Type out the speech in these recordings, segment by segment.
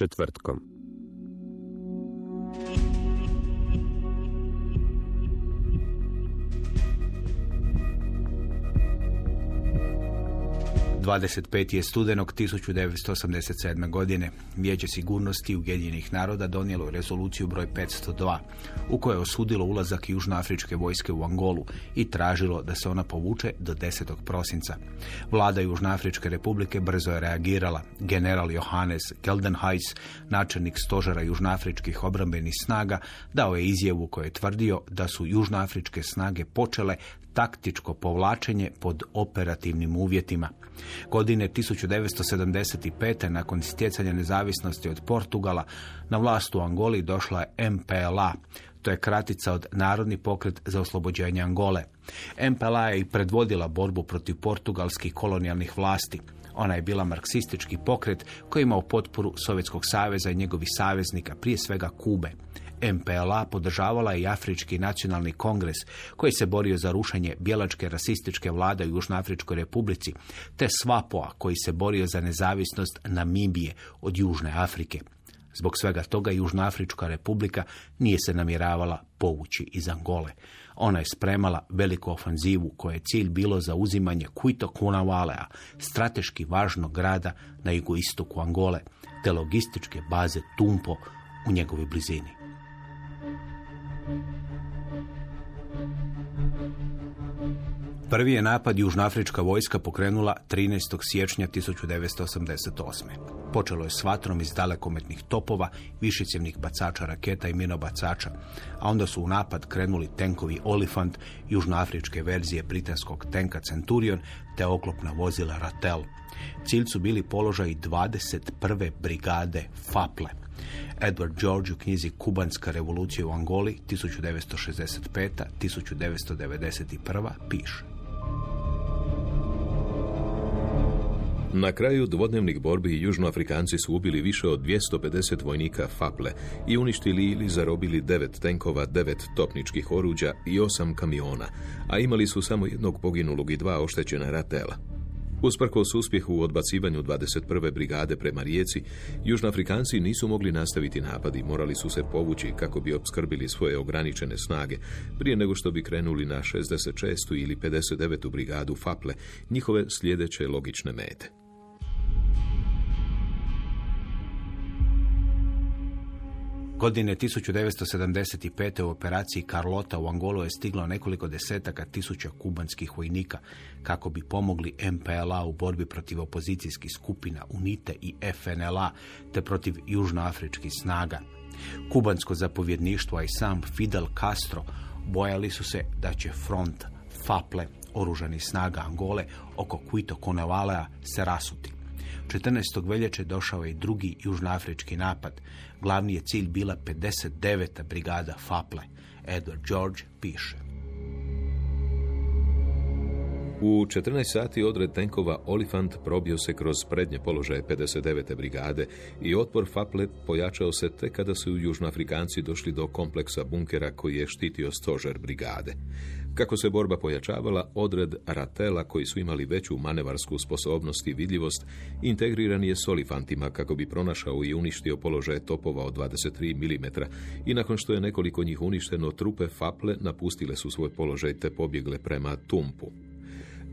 Četvrtkom. 25. je studenog 1987. godine. Vijeće sigurnosti Ujedinjenih naroda donijelo rezoluciju broj 502 u kojoj je osudilo ulazak južnoafričke vojske u Angolu i tražilo da se ona povuče do 10. prosinca. Vlada Južnoafričke republike brzo je reagirala. General Johannes Geldenhuis, načelnik stožera južnoafričkih obrambenih snaga, dao je izjavu koju je tvrdio da su južnoafričke snage počele taktičko povlačenje pod operativnim uvjetima. Godine 1975. nakon stjecanja nezavisnosti od Portugala na vlast u Angoli došla je MPLA, to je kratica od Narodni pokret za oslobođenje Angole. MPLA je i predvodila borbu protiv portugalskih kolonijalnih vlasti. Ona je bila marksistički pokret koji imao potporu Sovjetskog saveza i njegovih saveznika, prije svega Kube. MPLA podržavala i Afrički nacionalni kongres koji se borio za rušenje bjelačke rasističke vlade u Južnoafričkoj republici, te Svapoa koji se borio za nezavisnost Namibije od Južne Afrike. Zbog svega toga Južnoafrička republika nije se namjeravala povući iz Angole. Ona je spremala veliku ofanzivu koje je cilj bilo za uzimanje Kuito Kunavalea, strateški važnog grada na jugoistoku Angole, te logističke baze Tumpo u njegovoj blizini. Prvi je napad južnoafrička vojska pokrenula 13. siječnja 1988. Počelo je s vatrom iz dalekometnih topova, višicjevnih bacača raketa i minobacača, a onda su u napad krenuli tenkovi Olifant, južnoafričke verzije britanskog tenka Centurion te oklopna vozila Ratel. Cilj su bili položaj 21. brigade Faple. Edward George u knjizi Kubanska revolucija u Angoli 1965-1991 piše. Na kraju dvodnevnih borbi južnoafrikanci su ubili više od 250 vojnika Faple i uništili ili zarobili devet tenkova, devet topničkih oruđa i osam kamiona, a imali su samo jednog poginulog i dva oštećena ratela. Usprkos uspjehu u odbacivanju 21. brigade prema rijeci, Južnoafrikanci nisu mogli nastaviti napadi, morali su se povući kako bi opskrbili svoje ograničene snage, prije nego što bi krenuli na 66. ili 59. brigadu Faple, njihove sljedeće logične mete. Godine 1975. u operaciji Carlota u Angolu je stiglo nekoliko desetaka tisuća kubanskih vojnika kako bi pomogli MPLA u borbi protiv opozicijskih skupina UNITE i FNLA te protiv južnoafričkih snaga. Kubansko zapovjedništvo, i sam Fidel Castro bojali su se da će front FAPLE, oružanih snaga Angole, oko Quito Conevalea se rasuti. 14. veljače došao je drugi južnoafrički napad. Glavni je cilj bila 59. brigada Faple. Edward George piše. U 14 sati odred tenkova Olifant probio se kroz prednje položaje 59. brigade i otpor Faple pojačao se tek kada su južnoafrikanci došli do kompleksa bunkera koji je štitio stožer brigade. Kako se borba pojačavala, odred ratela koji su imali veću manevarsku sposobnost i vidljivost, integriran je s olifantima kako bi pronašao i uništio položaje topova od 23 mm i nakon što je nekoliko njih uništeno, trupe Faple napustile su svoj položaj te pobjegle prema Tumpu.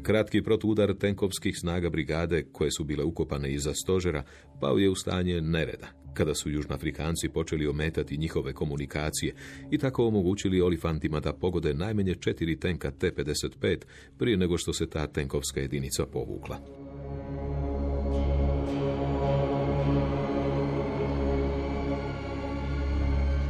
Kratki protudar tenkovskih snaga brigade, koje su bile ukopane iza stožera, pao je u stanje nereda, kada su južnoafrikanci počeli ometati njihove komunikacije i tako omogućili olifantima da pogode najmanje četiri tenka T-55 prije nego što se ta tenkovska jedinica povukla.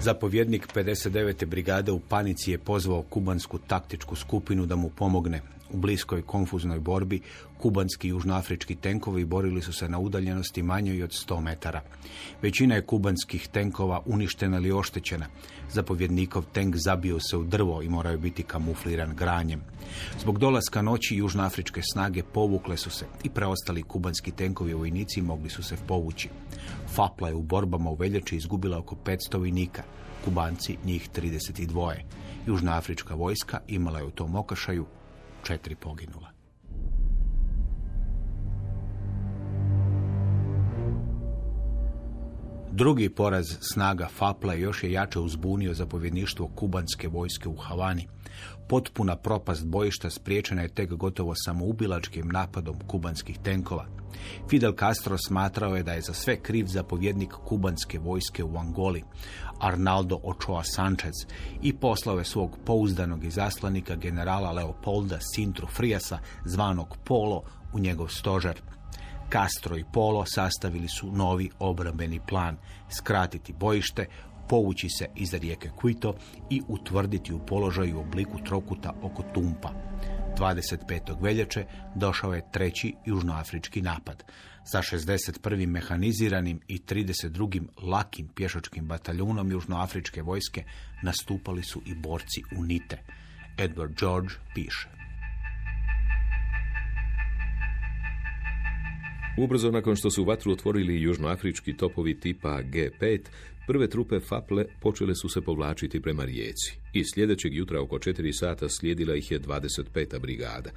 Zapovjednik 59. brigade u panici je pozvao kubansku taktičku skupinu da mu pomogne. U bliskoj konfuznoj borbi kubanski i južnoafrički tenkovi borili su se na udaljenosti manjoj od 100 metara. Većina je kubanskih tenkova uništena ili oštećena. Zapovjednikov tenk zabio se u drvo i moraju biti kamufliran granjem. Zbog dolaska noći južnoafričke snage povukle su se i preostali kubanski tenkovi vojnici mogli su se povući. Fapla je u borbama u veljači izgubila oko 500 vojnika, kubanci njih 32. Južnoafrička vojska imala je u tom okašaju četiri poginula. Drugi poraz snaga Fapla još je jače uzbunio zapovjedništvo kubanske vojske u Havani. Potpuna propast bojišta spriječena je tek gotovo samoubilačkim napadom kubanskih tenkova. Fidel Castro smatrao je da je za sve kriv zapovjednik kubanske vojske u Angoli, Arnaldo Ochoa Sanchez, i poslao je svog pouzdanog izaslanika generala Leopolda Sintru Friasa, zvanog Polo, u njegov stožer. Castro i Polo sastavili su novi obrambeni plan, skratiti bojište, povući se iza rijeke Quito i utvrditi u položaju u obliku trokuta oko Tumpa. 25. veljače došao je treći južnoafrički napad. Sa 61. mehaniziranim i 32. lakim pješačkim bataljunom južnoafričke vojske nastupali su i borci UNITE. Edward George piše. Ubrzo nakon što su vatru otvorili južnoafrički topovi tipa G5, prve trupe Faple počele su se povlačiti prema rijeci i sljedećeg jutra oko 4 sata slijedila ih je 25. brigada.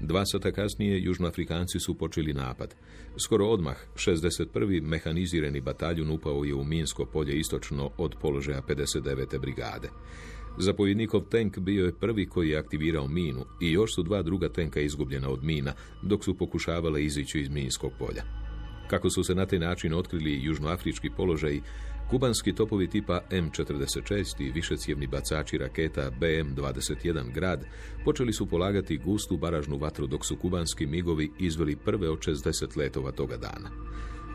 Dva sata kasnije južnoafrikanci su počeli napad. Skoro odmah 61. mehanizirani bataljun upao je u Minsko polje istočno od položaja 59. brigade. Zapovjednikov tank bio je prvi koji je aktivirao minu i još su dva druga tenka izgubljena od mina dok su pokušavale izići iz minskog polja. Kako su se na taj način otkrili južnoafrički položaj, kubanski topovi tipa M46 i višecijevni bacači raketa BM-21 grad počeli su polagati gustu baražnu vatru dok su kubanski migovi izveli prve od 60 letova toga dana.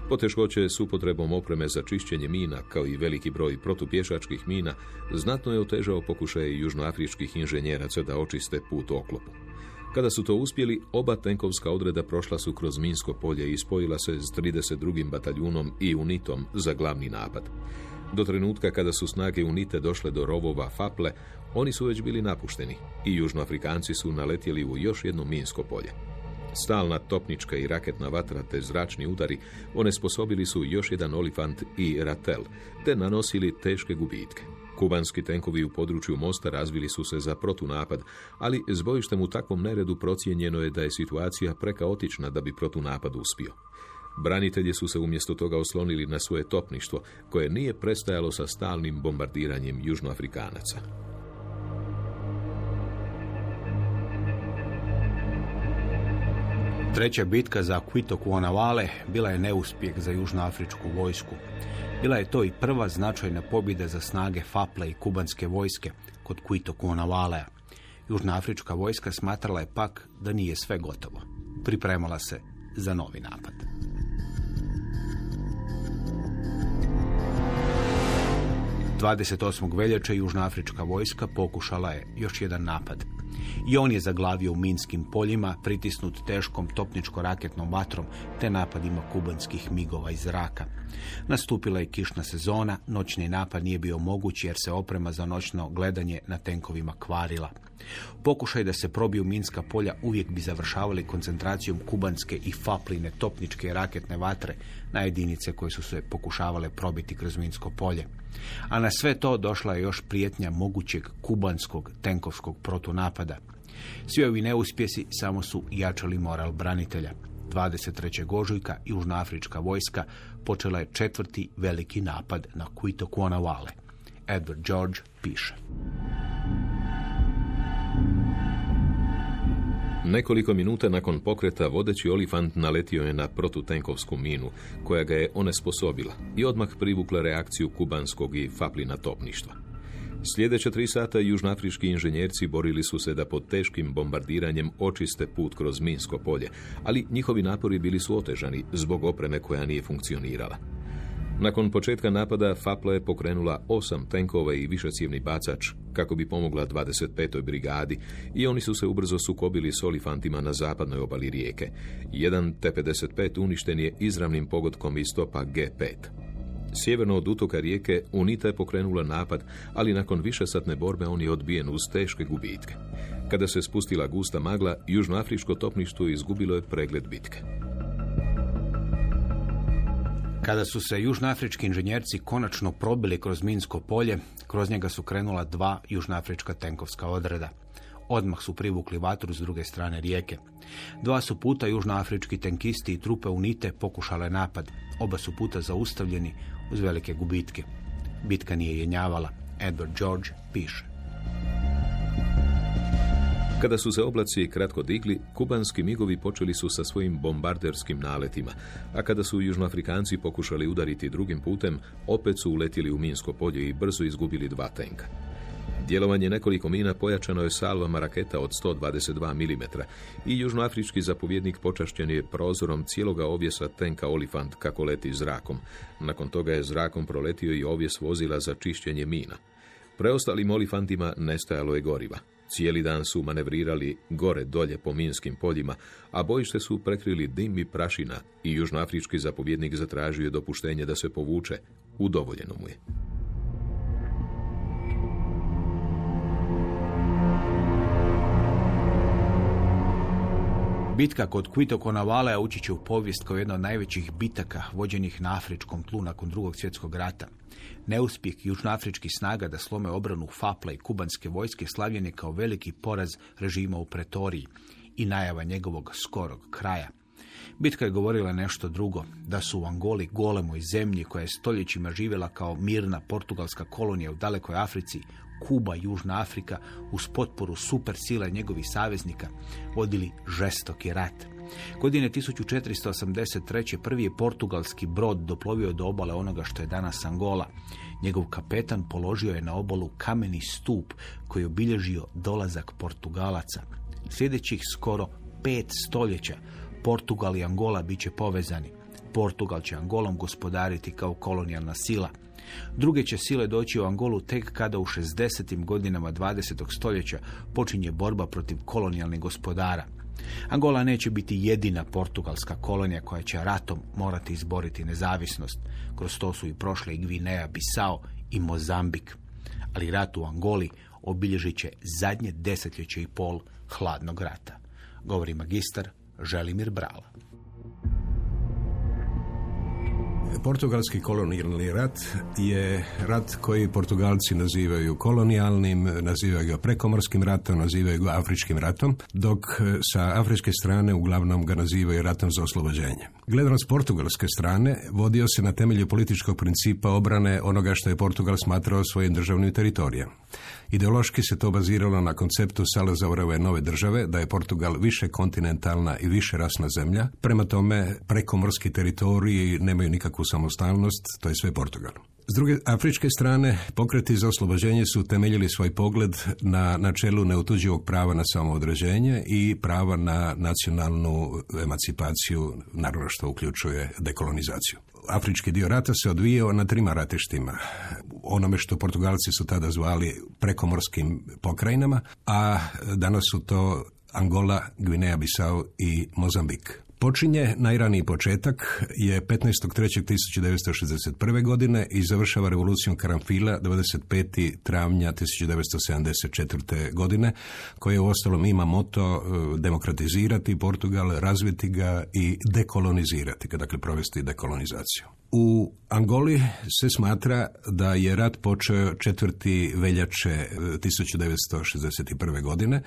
Poteškoće s upotrebom opreme za čišćenje mina, kao i veliki broj protupješačkih mina, znatno je otežao pokušaje južnoafričkih inženjeraca da očiste put oklopu. Kada su to uspjeli, oba tenkovska odreda prošla su kroz Minsko polje i spojila se s 32. bataljunom i UNITom za glavni napad. Do trenutka kada su snage UNITE došle do rovova Faple, oni su već bili napušteni i južnoafrikanci su naletjeli u još jedno Minsko polje. Stalna topnička i raketna vatra te zračni udari onesposobili su još jedan olifant i ratel, te nanosili teške gubitke. Kubanski tenkovi u području mosta razvili su se za protunapad, ali s bojištem u takvom neredu procijenjeno je da je situacija prekaotična da bi protunapad uspio. Branitelji su se umjesto toga oslonili na svoje topništvo, koje nije prestajalo sa stalnim bombardiranjem južnoafrikanaca. Treća bitka za Quito Cuanavale bila je neuspjeh za južnoafričku vojsku. Bila je to i prva značajna pobjeda za snage Faple i kubanske vojske kod Quito Cuanavalea. Južnoafrička vojska smatrala je pak da nije sve gotovo. Pripremala se za novi napad. Dvadeset veljače južnoafrička vojska pokušala je još jedan napad. I on je zaglavio u minskim poljima, pritisnut teškom topničko-raketnom vatrom te napadima kubanskih migova iz zraka. Nastupila je kišna sezona, noćni napad nije bio moguć jer se oprema za noćno gledanje na tenkovima kvarila. Pokušaj da se probiju minska polja uvijek bi završavali koncentracijom kubanske i fapline topničke raketne vatre na jedinice koje su se pokušavale probiti kroz minsko polje. A na sve to došla je još prijetnja mogućeg kubanskog tenkovskog protunapada. Svi ovi neuspjesi samo su jačali moral branitelja. 23. ožujka južnoafrička vojska počela je četvrti veliki napad na Quito Cuanavale. Edward George piše. Nekoliko minuta nakon pokreta vodeći olifant naletio je na protutenkovsku minu, koja ga je onesposobila i odmah privukla reakciju kubanskog i faplina topništva. Sljedeće tri sata južnoafrički inženjerci borili su se da pod teškim bombardiranjem očiste put kroz Minsko polje, ali njihovi napori bili su otežani zbog opreme koja nije funkcionirala. Nakon početka napada Fapla je pokrenula osam tenkova i višecijevni bacač kako bi pomogla 25. brigadi i oni su se ubrzo sukobili s olifantima na zapadnoj obali rijeke. Jedan T-55 uništen je izravnim pogodkom iz stopa G5. Sjeverno od utoka rijeke UNITA je pokrenula napad, ali nakon višesatne borbe on je odbijen uz teške gubitke. Kada se spustila gusta magla, južnoafričko topništvo izgubilo je pregled bitke. Kada su se južnoafrički inženjerci konačno probili kroz Minsko polje, kroz njega su krenula dva južnoafrička tenkovska odreda. Odmah su privukli vatru s druge strane rijeke. Dva su puta južnoafrički tenkisti i trupe UNITE pokušale napad. Oba su puta zaustavljeni uz velike gubitke. Bitka nije jenjavala. Edward George piše. Kada su se oblaci kratko digli, kubanski migovi počeli su sa svojim bombarderskim naletima, a kada su južnoafrikanci pokušali udariti drugim putem, opet su uletili u minsko polje i brzo izgubili dva tenka. Djelovanje nekoliko mina pojačano je salvama raketa od 122 mm i južnoafrički zapovjednik počašćen je prozorom cijeloga ovjesa tenka Olifant kako leti zrakom. Nakon toga je zrakom proletio i ovjes vozila za čišćenje mina. Preostalim olifantima nestajalo je goriva. Cijeli dan su manevrirali gore dolje po minskim poljima, a bojište su prekrili dim i prašina i južnoafrički zapovjednik zatražio je dopuštenje da se povuče. Udovoljeno mu je. Bitka kod Quito Konavala ući će u povijest kao jedna od najvećih bitaka vođenih na afričkom tlu nakon drugog svjetskog rata. Neuspjeh južnoafričkih snaga da slome obranu Fapla i kubanske vojske slavljen je kao veliki poraz režima u Pretoriji i najava njegovog skorog kraja. Bitka je govorila nešto drugo, da su u Angoli golemoj zemlji koja je stoljećima živjela kao mirna portugalska kolonija u dalekoj Africi, Kuba Južna Afrika uz potporu super sila njegovih saveznika vodili žestoki rat. Godine 1483. prvi je portugalski brod doplovio do obale onoga što je danas Angola. Njegov kapetan položio je na obalu kameni stup koji je obilježio dolazak Portugalaca. Sljedećih skoro pet stoljeća Portugal i Angola bit će povezani. Portugal će Angolom gospodariti kao kolonijalna sila. Druge će sile doći u Angolu tek kada u 60. godinama 20. stoljeća počinje borba protiv kolonijalnih gospodara. Angola neće biti jedina portugalska kolonija koja će ratom morati izboriti nezavisnost. Kroz to su i prošle i Gvineja, Bisao i Mozambik. Ali rat u Angoli obilježit će zadnje desetljeće i pol hladnog rata. Govori magistar Želimir Brala. Portugalski kolonijalni rat je rat koji Portugalci nazivaju kolonijalnim, nazivaju ga prekomorskim ratom, nazivaju ga afričkim ratom, dok sa afričke strane uglavnom ga nazivaju ratom za oslobođenje. Gledano s portugalske strane vodio se na temelju političkog principa obrane onoga što je Portugal smatrao svojim državnim teritorijem. Ideološki se to baziralo na konceptu Salazaurove nove države, da je Portugal više kontinentalna i više rasna zemlja, prema tome prekomorski teritoriji nemaju nikakvu samostalnost, to je sve Portugal. S druge afričke strane, pokreti za oslobođenje su temeljili svoj pogled na načelu neotuđivog prava na samoodređenje i prava na nacionalnu emancipaciju, naravno što uključuje dekolonizaciju. Afrički dio rata se odvijao na trima ratištima. Onome što Portugalci su tada zvali prekomorskim pokrajinama, a danas su to Angola, Gvineja, Bisao i Mozambik. Počinje najraniji početak je 15.3.1961. godine i završava revolucijom Karamfila 25. travnja 1974. godine koje u ostalom ima moto e, demokratizirati Portugal, razviti ga i dekolonizirati, dakle provesti dekolonizaciju. U Angoli se smatra da je rat počeo četvrti veljače 1961. E, godine,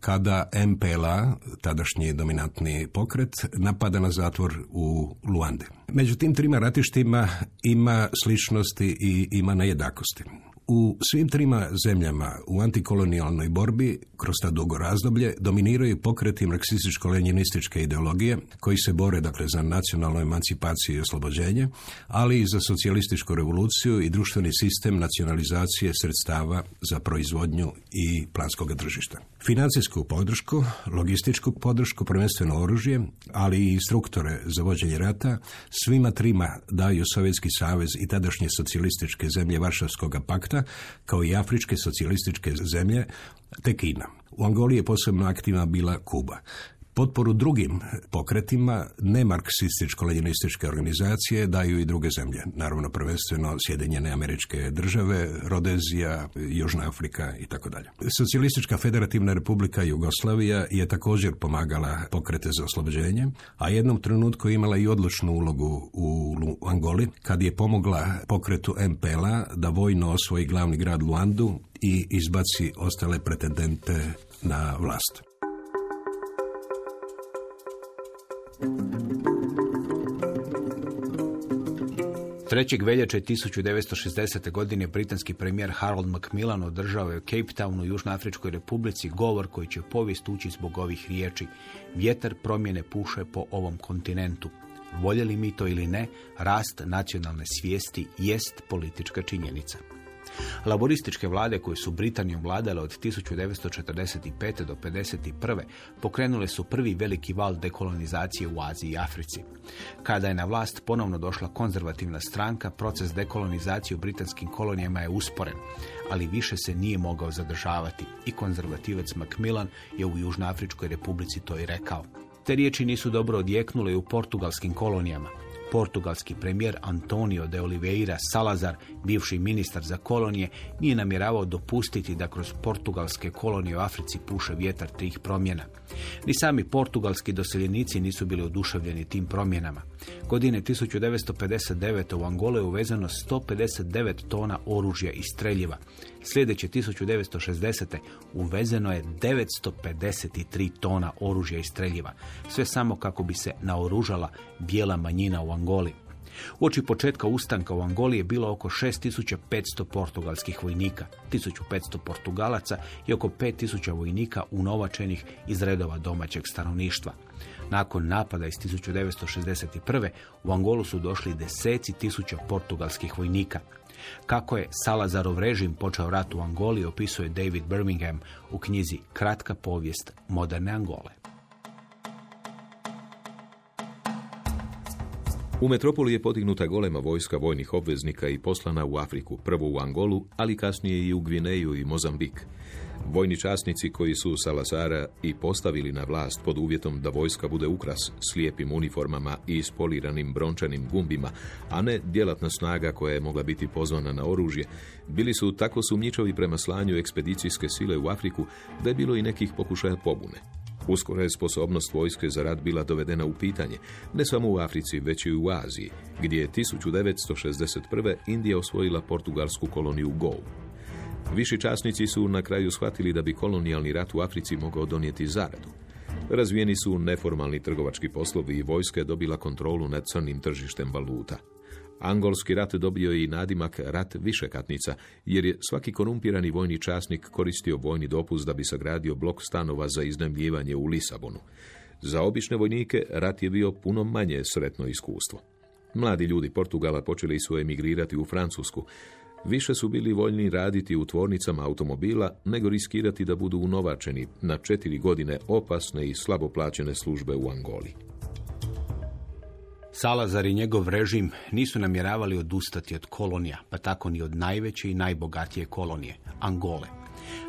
kada MPLA, tadašnji dominantni pokret, napada na zatvor u Luande. Među tim trima ratištima ima sličnosti i ima nejednakosti. U svim trima zemljama u antikolonijalnoj borbi kroz ta dugo razdoblje dominiraju pokreti marksističko-lenjinističke ideologije koji se bore dakle za nacionalnu emancipaciju i oslobođenje, ali i za socijalističku revoluciju i društveni sistem nacionalizacije sredstava za proizvodnju i planskog tržišta. Financijsku podršku, logističku podršku, prvenstveno oružje, ali i instruktore za vođenje rata, svima trima daju Sovjetski savez i tadašnje socijalističke zemlje Varšavskog pakta, kao i afričke socijalističke zemlje, te Kina. U Angoli je posebno aktivna bila Kuba. Potporu drugim pokretima, ne marksističko-leninističke organizacije, daju i druge zemlje. Naravno, prvenstveno Sjedinjene američke države, Rodezija, Južna Afrika i tako dalje. Socijalistička federativna republika Jugoslavija je također pomagala pokrete za oslobođenje, a jednom trenutku imala i odlučnu ulogu u Angoli, kad je pomogla pokretu MPLA da vojno osvoji glavni grad Luandu i izbaci ostale pretendente na vlast. 3. veljače 1960. godine britanski premijer Harold Macmillan održao je u Cape Townu u Južnoafričkoj republici govor koji će povijest ući zbog ovih riječi. Vjetar promjene puše po ovom kontinentu. Voljeli mi to ili ne, rast nacionalne svijesti jest politička činjenica. Laborističke vlade koje su Britanijom vladale od 1945. do 1951. pokrenule su prvi veliki val dekolonizacije u Aziji i Africi. Kada je na vlast ponovno došla konzervativna stranka, proces dekolonizacije u britanskim kolonijama je usporen, ali više se nije mogao zadržavati i konzervativac Macmillan je u Južnoafričkoj republici to i rekao. Te riječi nisu dobro odjeknule i u portugalskim kolonijama portugalski premijer Antonio de Oliveira Salazar, bivši ministar za kolonije, nije namjeravao dopustiti da kroz portugalske kolonije u Africi puše vjetar tih promjena. Ni sami portugalski doseljenici nisu bili oduševljeni tim promjenama. Godine 1959. u Angole je uvezano 159 tona oružja i streljiva. Sljedeće 1960. uvezeno je 953 tona oružja i streljiva. Sve samo kako bi se naoružala bijela manjina u Angoli. U oči početka ustanka u Angoli je bilo oko 6500 portugalskih vojnika, 1500 portugalaca i oko 5000 vojnika unovačenih iz redova domaćeg stanovništva. Nakon napada iz 1961. u Angolu su došli deseci tisuća portugalskih vojnika. Kako je Salazarov režim počeo rat u Angoli opisuje David Birmingham u knjizi Kratka povijest moderne Angole. U metropoli je podignuta golema vojska vojnih obveznika i poslana u Afriku, prvo u Angolu, ali kasnije i u Gvineju i Mozambik. Vojni časnici koji su Salazara i postavili na vlast pod uvjetom da vojska bude ukras s lijepim uniformama i ispoliranim brončanim gumbima, a ne djelatna snaga koja je mogla biti pozvana na oružje, bili su tako sumnjičavi prema slanju ekspedicijske sile u Afriku da je bilo i nekih pokušaja pobune. Uskoro je sposobnost vojske za rad bila dovedena u pitanje, ne samo u Africi, već i u Aziji, gdje je 1961. Indija osvojila portugalsku koloniju Gou. Viši časnici su na kraju shvatili da bi kolonijalni rat u Africi mogao donijeti zaradu. Razvijeni su neformalni trgovački poslovi i vojska je dobila kontrolu nad crnim tržištem valuta. Angolski rat dobio je i nadimak rat višekatnica, jer je svaki korumpirani vojni časnik koristio vojni dopust da bi sagradio blok stanova za iznajmljivanje u Lisabonu. Za obične vojnike rat je bio puno manje sretno iskustvo. Mladi ljudi Portugala počeli su emigrirati u Francusku, više su bili voljni raditi u tvornicama automobila nego riskirati da budu unovačeni na četiri godine opasne i slabo plaćene službe u Angoli. Salazar i njegov režim nisu namjeravali odustati od kolonija, pa tako ni od najveće i najbogatije kolonije, Angole.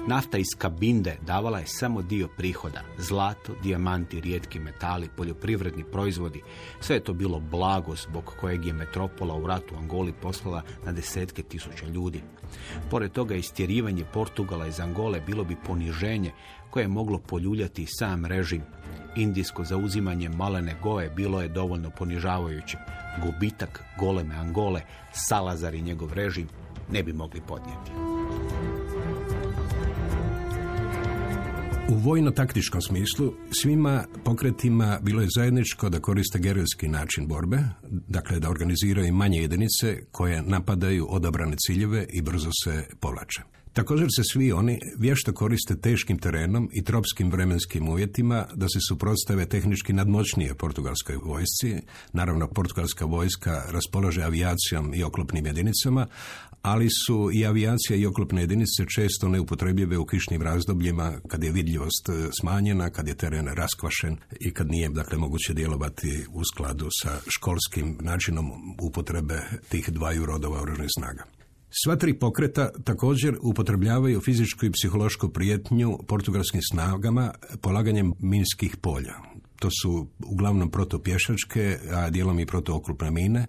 Nafta iz kabinde davala je samo dio prihoda. Zlato, dijamanti, rijetki metali, poljoprivredni proizvodi. Sve je to bilo blago zbog kojeg je metropola u ratu Angoli poslala na desetke tisuća ljudi. Pored toga istjerivanje Portugala iz Angole bilo bi poniženje koje je moglo poljuljati sam režim. Indijsko zauzimanje malene goje bilo je dovoljno ponižavajuće. Gubitak goleme Angole, Salazar i njegov režim ne bi mogli podnijeti. U vojno-taktičkom smislu svima pokretima bilo je zajedničko da koriste gerilski način borbe, dakle da organiziraju manje jedinice koje napadaju odabrane ciljeve i brzo se povlače. Također se svi oni vješto koriste teškim terenom i tropskim vremenskim uvjetima da se suprotstave tehnički nadmoćnije portugalskoj vojsci. Naravno, portugalska vojska raspolaže avijacijom i oklopnim jedinicama, ali su i avijacija i oklopne jedinice često neupotrebljive u kišnim razdobljima kad je vidljivost e, smanjena, kad je teren raskvašen i kad nije dakle, moguće djelovati u skladu sa školskim načinom upotrebe tih dvaju rodova oružnih snaga. Sva tri pokreta također upotrebljavaju fizičku i psihološku prijetnju portugalskim snagama polaganjem minskih polja. To su uglavnom protopješačke, a dijelom i protookrupne mine.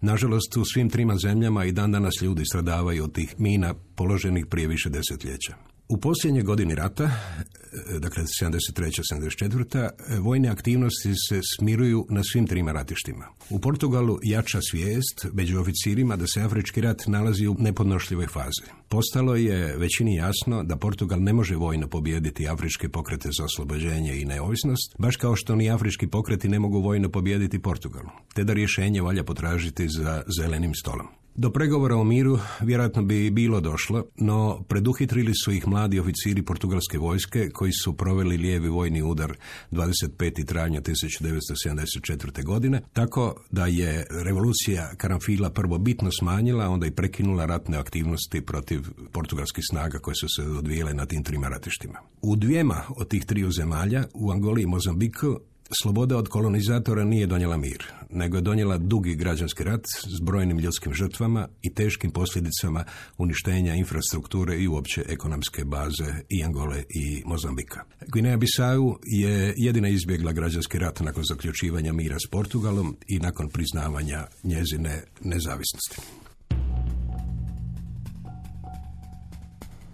Nažalost, u svim trima zemljama i dan danas ljudi stradavaju od tih mina položenih prije više desetljeća. U posljednje godini rata, e, dakle 73. 74. E, vojne aktivnosti se smiruju na svim trima ratištima. U Portugalu jača svijest među oficirima da se Afrički rat nalazi u nepodnošljivoj fazi. Postalo je većini jasno da Portugal ne može vojno pobijediti afričke pokrete za oslobođenje i neovisnost, baš kao što ni afrički pokreti ne mogu vojno pobijediti Portugalu, te da rješenje valja potražiti za zelenim stolom. Do pregovora o miru vjerojatno bi bilo došlo, no preduhitrili su ih mladi oficiri portugalske vojske koji su proveli lijevi vojni udar 25. travnja 1974. godine, tako da je revolucija Karanfila prvo bitno smanjila, onda i prekinula ratne aktivnosti protiv portugalskih snaga koje su se odvijele na tim trima ratištima. U dvijema od tih triju zemalja, u Angoli i Mozambiku, Sloboda od kolonizatora nije donijela mir, nego je donijela dugi građanski rat s brojnim ljudskim žrtvama i teškim posljedicama uništenja infrastrukture i uopće ekonomske baze i Angole i Mozambika. Guinea Bissau je jedina izbjegla građanski rat nakon zaključivanja mira s Portugalom i nakon priznavanja njezine nezavisnosti.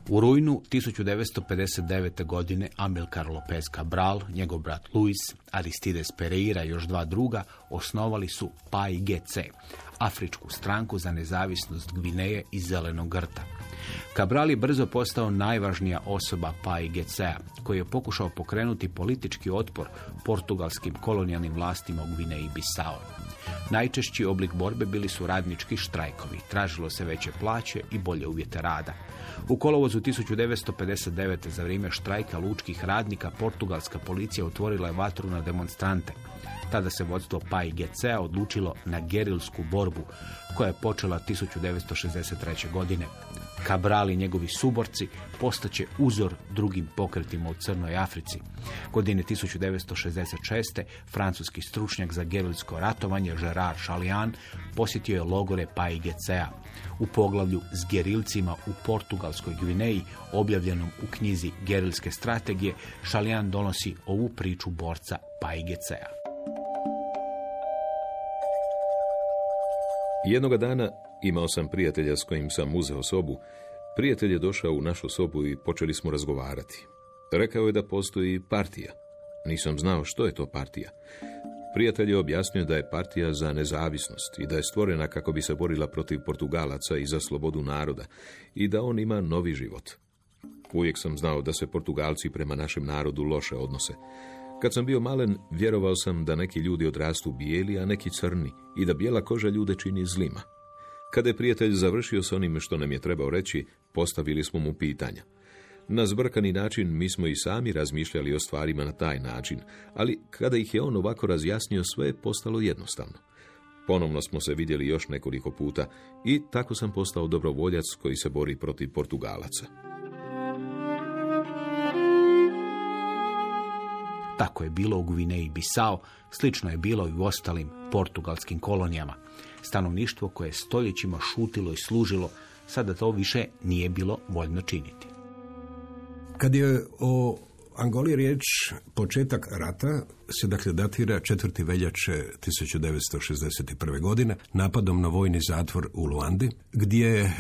U rujnu 1959. godine Amilcar Lopez Cabral, njegov brat Luis, Aristides Pereira i još dva druga osnovali su PAIGC, Afričku stranku za nezavisnost Gvineje i Zelenog grta. Cabral je brzo postao najvažnija osoba PAIGC-a, koji je pokušao pokrenuti politički otpor portugalskim kolonijalnim vlastima u Gvineji Bissau. Najčešći oblik borbe bili su radnički štrajkovi, tražilo se veće plaće i bolje uvjete rada. U kolovozu 1959. za vrijeme štrajka lučkih radnika portugalska policija otvorila je vatru na demonstrante. Tada se vodstvo PAIGC-a odlučilo na gerilsku borbu koja je počela 1963. godine. Cabral i njegovi suborci postaće uzor drugim pokretima u Crnoj Africi. Godine 1966. francuski stručnjak za gerilsko ratovanje Gerard Chalian posjetio je logore PAIGC-a. U poglavlju s gerilcima u Portugalskoj Gvineji, objavljenom u knjizi Gerilske strategije, Chalian donosi ovu priču borca PAIGC-a. Jednoga dana imao sam prijatelja s kojim sam uzeo sobu. Prijatelj je došao u našu sobu i počeli smo razgovarati. Rekao je da postoji partija. Nisam znao što je to partija. Prijatelj je objasnio da je partija za nezavisnost i da je stvorena kako bi se borila protiv Portugalaca i za slobodu naroda i da on ima novi život. Uvijek sam znao da se Portugalci prema našem narodu loše odnose. Kad sam bio malen, vjerovao sam da neki ljudi odrastu bijeli, a neki crni i da bijela koža ljude čini zlima. Kada je prijatelj završio s onim što nam je trebao reći, postavili smo mu pitanja. Na zbrkani način mi smo i sami razmišljali o stvarima na taj način, ali kada ih je on ovako razjasnio, sve je postalo jednostavno. Ponovno smo se vidjeli još nekoliko puta i tako sam postao dobrovoljac koji se bori protiv Portugalaca. Tako je bilo u Gvineji Bisao, slično je bilo i u ostalim portugalskim kolonijama. Stanovništvo koje je stoljećima šutilo i služilo, sada to više nije bilo voljno činiti. Kad je o Angoli riječ, početak rata se dakle datira 4. veljače 1961. godine napadom na vojni zatvor u Luandi, gdje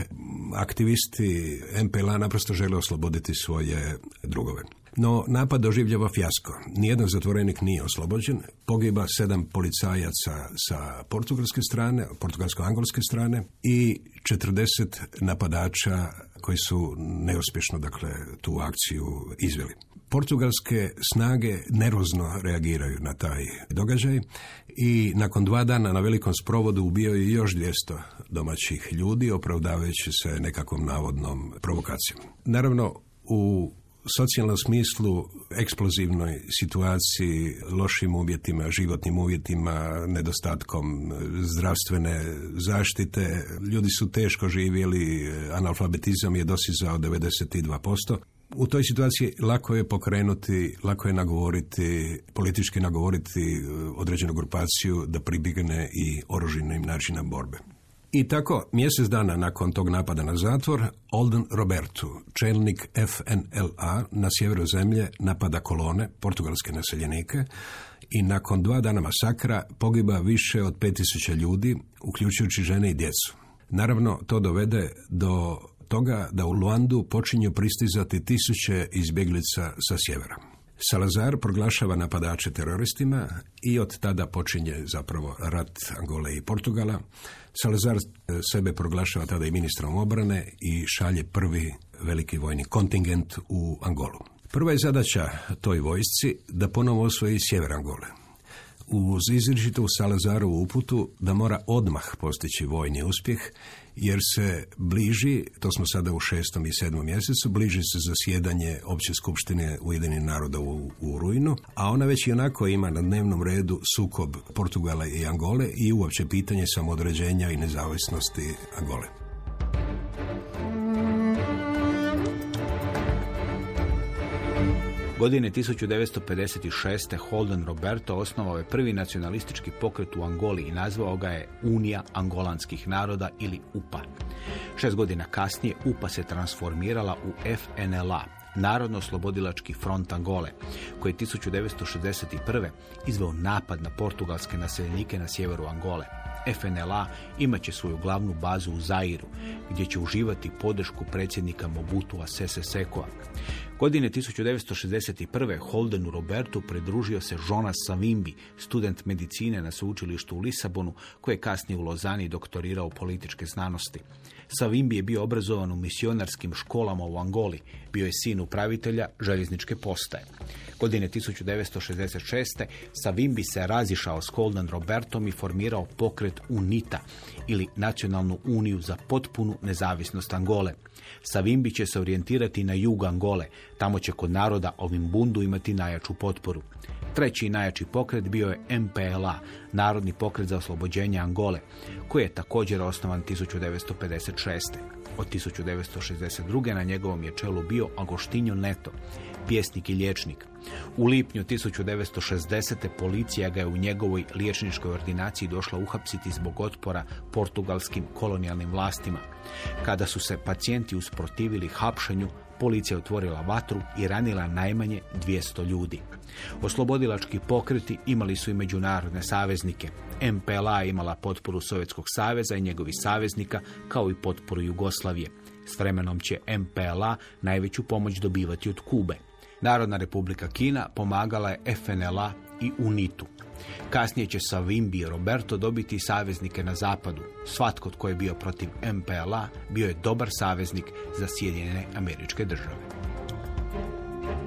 aktivisti MPLA naprosto žele osloboditi svoje drugove. No, napad doživljava fjasko. Nijedan zatvorenik nije oslobođen. Pogiba sedam policajaca sa portugalske strane, portugalsko-angolske strane i 40 napadača koji su neuspješno dakle, tu akciju izveli. Portugalske snage nervozno reagiraju na taj događaj i nakon dva dana na velikom sprovodu ubijaju još 200 domaćih ljudi, opravdavajući se nekakvom navodnom provokacijom. Naravno, u socijalnom smislu eksplozivnoj situaciji, lošim uvjetima, životnim uvjetima, nedostatkom zdravstvene zaštite. Ljudi su teško živjeli, analfabetizam je dosizao 92%. U toj situaciji lako je pokrenuti, lako je nagovoriti, politički nagovoriti određenu grupaciju da pribigne i oružjenim načina borbe. I tako, mjesec dana nakon tog napada na zatvor, Olden Roberto, čelnik FNLA na sjeveru zemlje, napada kolone, portugalske naseljenike, i nakon dva dana masakra pogiba više od 5000 ljudi, uključujući žene i djecu. Naravno, to dovede do toga da u Luandu počinju pristizati tisuće izbjeglica sa sjevera. Salazar proglašava napadače teroristima i od tada počinje zapravo rat Angole i Portugala. Salazar e, sebe proglašava tada i ministrom obrane i šalje prvi veliki vojni kontingent u Angolu. Prva je zadaća toj vojsci da ponovo osvoji sjever Angole. Uz izričitu Salazarovu uputu da mora odmah postići vojni uspjeh, jer se bliži, to smo sada u šestom i sedmom mjesecu, bliži se zasjedanje Opće skupštine Ujedinih naroda u, u Rujnu, a ona već i onako ima na dnevnom redu sukob Portugala i Angole i uopće pitanje samodređenja i nezavisnosti Angole. Godine 1956. Holden Roberto osnovao je prvi nacionalistički pokret u Angoli i nazvao ga je Unija angolanskih naroda ili UPA. Šest godina kasnije UPA se transformirala u FNLA, Narodno-slobodilački front Angole, koji je 1961. izveo napad na portugalske naseljenike na sjeveru Angole. FNLA imat će svoju glavnu bazu u Zairu, gdje će uživati podršku predsjednika Mobutua Sese Sekoa. Godine 1961. Holdenu Robertu pridružio se Jonas Savimbi, student medicine na sveučilištu u Lisabonu, koji je kasnije u Lozani doktorirao političke znanosti. Savimbi je bio obrazovan u misionarskim školama u Angoli, bio je sin upravitelja željezničke postaje. Godine 1966. Savimbi se razišao s Holden Robertom i formirao pokret UNITA ili Nacionalnu uniju za potpunu nezavisnost Angole. Savimbi će se orijentirati na jug Angole, tamo će kod naroda ovim bundu imati najjaču potporu. Treći najjači pokret bio je MPLA, Narodni pokret za oslobođenje Angole, koji je također osnovan 1956. Od 1962. na njegovom je čelu bio Agostinho Neto, pjesnik i liječnik. U lipnju 1960. policija ga je u njegovoj liječničkoj ordinaciji došla uhapsiti zbog otpora portugalskim kolonijalnim vlastima. Kada su se pacijenti usprotivili hapšenju, policija otvorila vatru i ranila najmanje 200 ljudi. Oslobodilački pokreti imali su i međunarodne saveznike. MPLA imala potporu Sovjetskog saveza i njegovih saveznika, kao i potporu Jugoslavije. S vremenom će MPLA najveću pomoć dobivati od Kube. Narodna republika Kina pomagala je FNLA i UNITU. Kasnije će Savimbi i Roberto dobiti saveznike na zapadu. Svatko tko je bio protiv MPLA bio je dobar saveznik za Sjedinjene američke države.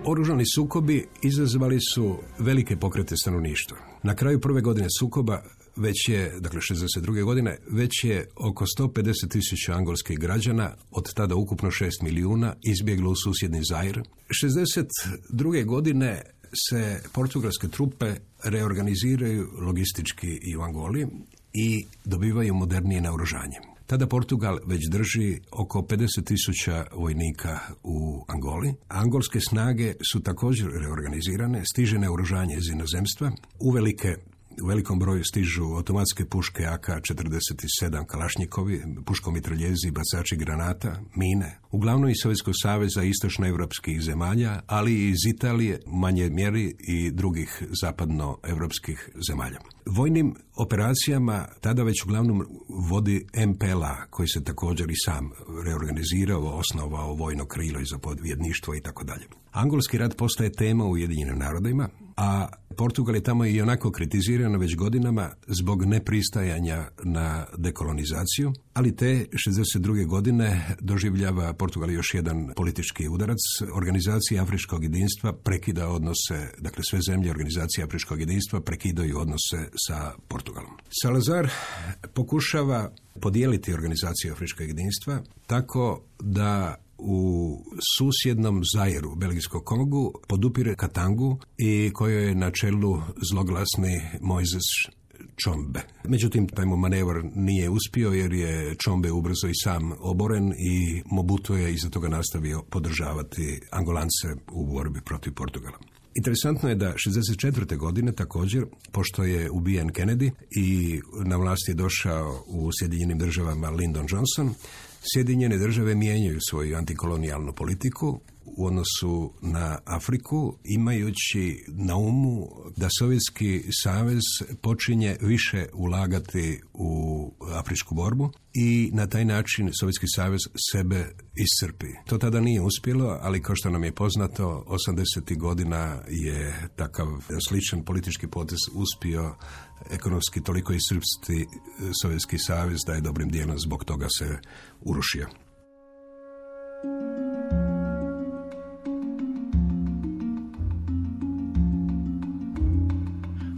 Oružani sukobi izazvali su velike pokrete stanovništva. Na kraju prve godine sukoba već je, dakle 62. godine, već je oko 150 tisuća angolskih građana, od tada ukupno 6 milijuna, izbjeglo u susjedni Zair. 62. godine se portugalske trupe reorganiziraju logistički i u Angoli i dobivaju modernije naoružanje. Tada Portugal već drži oko 50 tisuća vojnika u Angoli. Angolske snage su također reorganizirane, stiže naoružanje iz inozemstva, uvelike u velikom broju stižu automatske puške AK-47 Kalašnjikovi, puškomitraljezi, bacači granata, mine. Uglavnom iz Sovjetskog saveza istočnoevropskih zemalja, ali i iz Italije, manje mjeri i drugih zapadnoevropskih zemalja. Vojnim operacijama tada već uglavnom vodi MPLA, koji se također i sam reorganizirao, osnovao vojno krilo i zapovjedništvo i tako dalje. Angolski rat postaje tema u Ujedinjenim narodima, a Portugal je tamo i onako kritizirano već godinama zbog nepristajanja na dekolonizaciju, ali te 62. godine doživljava Portugal još jedan politički udarac. Organizacija Afričkog jedinstva prekida odnose, dakle sve zemlje organizacije Afričkog jedinstva prekidaju odnose sa Portugalom. Salazar pokušava podijeliti organizaciju Afričkog jedinstva tako da u susjednom Zairu, Belgijskog Kongu, podupire Katangu i kojoj je na čelu zloglasni Mojzes Čombe. Međutim, taj mu manevr nije uspio jer je Čombe ubrzo i sam oboren i Mobutu je iza toga nastavio podržavati Angolance u borbi protiv Portugala. Interesantno je da 64. godine također, pošto je ubijen Kennedy i na vlast je došao u Sjedinjenim državama Lyndon Johnson, Sjedinjene države mijenjaju svoju antikolonijalnu politiku u odnosu na Afriku, imajući na umu da Sovjetski savez počinje više ulagati u afričku borbu i na taj način Sovjetski savez sebe iscrpi. To tada nije uspjelo, ali kao što nam je poznato, 80. godina je takav sličan politički potez uspio ekonomski toliko iscrpsti Sovjetski savez da je dobrim dijelom zbog toga se urušio.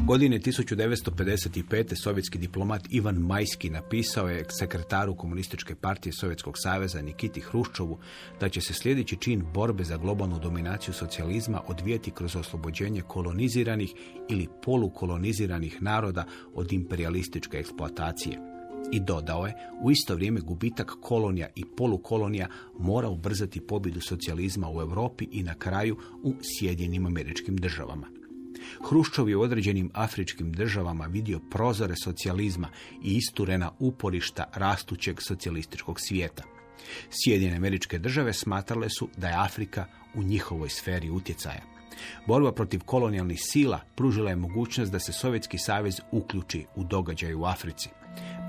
Godine 1955. sovjetski diplomat Ivan Majski napisao je sekretaru Komunističke partije Sovjetskog saveza Nikiti Hruščovu da će se sljedeći čin borbe za globalnu dominaciju socijalizma odvijeti kroz oslobođenje koloniziranih ili polukoloniziranih naroda od imperialističke eksploatacije. I dodao je, u isto vrijeme gubitak kolonija i polukolonija mora ubrzati pobjedu socijalizma u Europi i na kraju u Sjedinjenim američkim državama. Hruščov je u određenim afričkim državama vidio prozore socijalizma i isturena uporišta rastućeg socijalističkog svijeta. Sjedinjene američke države smatrale su da je Afrika u njihovoj sferi utjecaja. Borba protiv kolonijalnih sila pružila je mogućnost da se Sovjetski savez uključi u događaj u Africi.